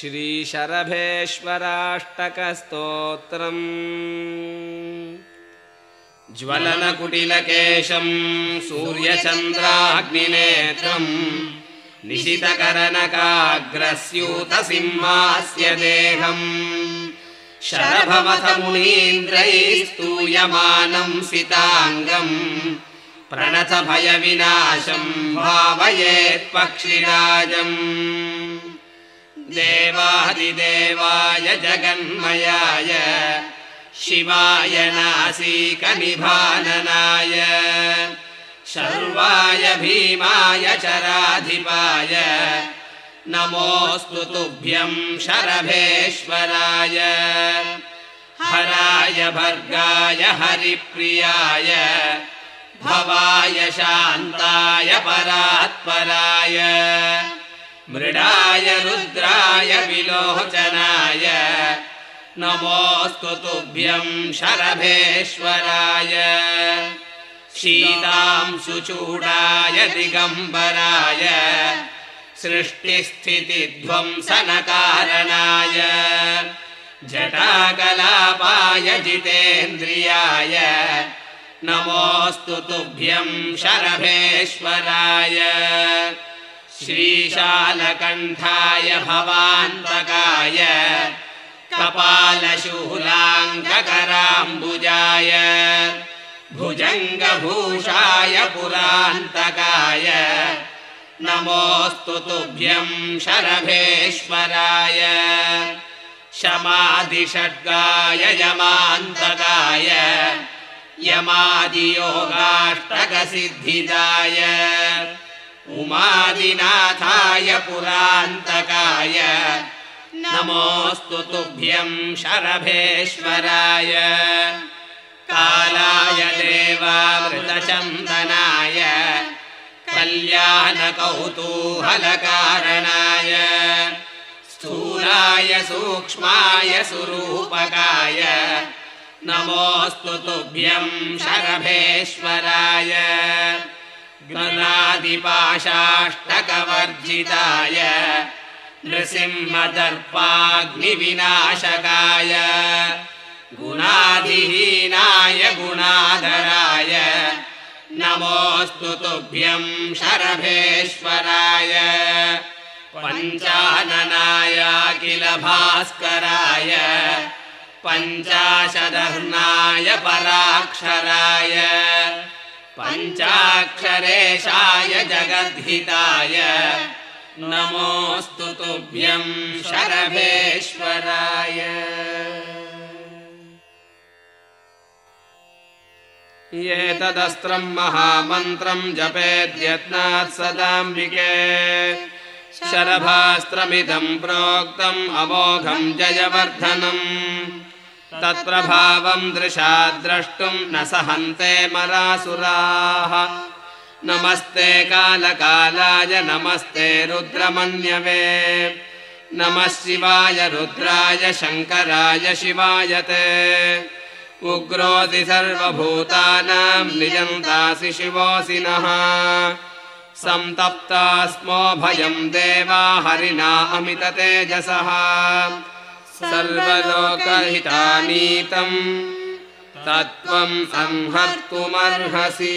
श्रीशरभेश्वराष्टकस्तोत्रम्। ज्वलनकुटिलकेशम् सूर्यचन्द्राग्निनेत्रम् निशितकरनकाग्रस्यूतसिंहास्य देहम्। शरभवथमुनीन्द्रैस्तूयमानम् सिताङ्गम् प्रणतभयविनाशम् भावयेत्पक्षिराजम् देवादिदेवाय जगन्मयाय शिवाय नासीकनिभाननाय शर्वाय भीमाय चराधिपाय नमोऽस्तु तुभ्यम् शरभेश्वराय हराय भर्गाय हरिप्रियाय भवाय शान्ताय परात्पराय विलोचनाय नमोऽस्तु तुभ्यम् शरभेश्वराय। शीतांशुचूडाय दिगम्बराय। सृष्टिस्थितिध्वंसनकारणाय। जटाकलापाय जितेन्द्रियाय। नमोऽस्तु तुभ्यम् शरभेश्वराय श्रीशालकण्ठाय भवान्तकाय कपालशूलाङ्गकराम्बुजाय भुजङ्गभूषाय पुरान्तकाय नमोऽस्तु तुभ्यम् शरभेश्वराय शमादिषड्गाय यमान्तकाय यमादियोगाष्टकसिद्धिदाय उमादिनाथाय पुरान्तकाय। नमोऽस्तु तुभ्यम् शरभेश्वराय। कालाय देवामृतचन्दनाय। कल्याणकौतूहलकारणाय स्थूलाय सूक्ष्माय सुरूपकाय। नमोऽस्तु तुभ्यम् शरभेश्वराय गणादिपाशाष्टकवर्जिताय नृसिंहदर्पाग्निविनाशकाय गुणादिहीनाय गुणाधराय नमोऽस्तु तुभ्यम् शरभेश्वराय किल भास्कराय पञ्चाशदर्नाय पराक्षराय पञ्चाक्षरेशाय जगद्धिताय नमोऽस्तु तुभ्यम् शरभेश्वराय। एतदस्त्रम् महामन्त्रम् जपेद्यत्नात् सदाम्बिके। शरभास्त्रमिदम् प्रोक्तम् अमोघम् जयवर्धनम् तत्प्रभावम् दृशा द्रष्टुम् न सहन्ते मरासुराः। नमस्ते कालकालाय नमस्ते रुद्रमन्यवे। नमः शिवाय रुद्राय शङ्कराय शिवाय ते। उग्रोऽसि सर्वभूतानाम् निजन्तासि शिवोऽसि नः। स्मो भयम् देवा हरिणा अमिततेजसः सर्वलोकहितानीतम्। तत्त्वम् संहर्तुमर्हसि